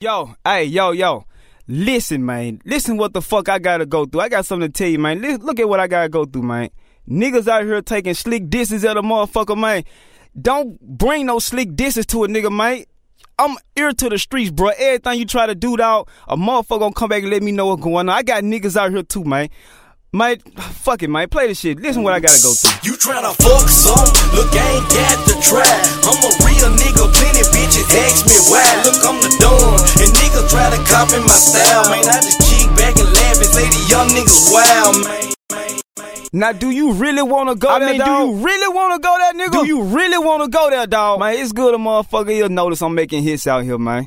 Yo, hey, yo, yo. Listen, man. Listen what the fuck I gotta go through. I got something to tell you, man. Listen, look at what I gotta go through, man. Niggas out here taking slick disses at a motherfucker, man. Don't bring no slick disses to a nigga, man. I'm ear to the streets, bro. Everything you try to do, dog, a motherfucker gonna come back and let me know what's going on. I got niggas out here too, man. Man, fuck it, man. Play the shit. Listen what I gotta go through. You tryna fuck some? Look, I ain't got to try. I'm a real nigga, plenty bitches ask me why. Look, I'm the niggas try to copy my style. Man, I just cheek back and laugh and say the young niggas wild, man. Now, do you really wanna go I there, mean, dog? do you really wanna go there, nigga? Do you really wanna go there, dog? Man, it's good a motherfucker. You'll notice I'm making hits out here, man.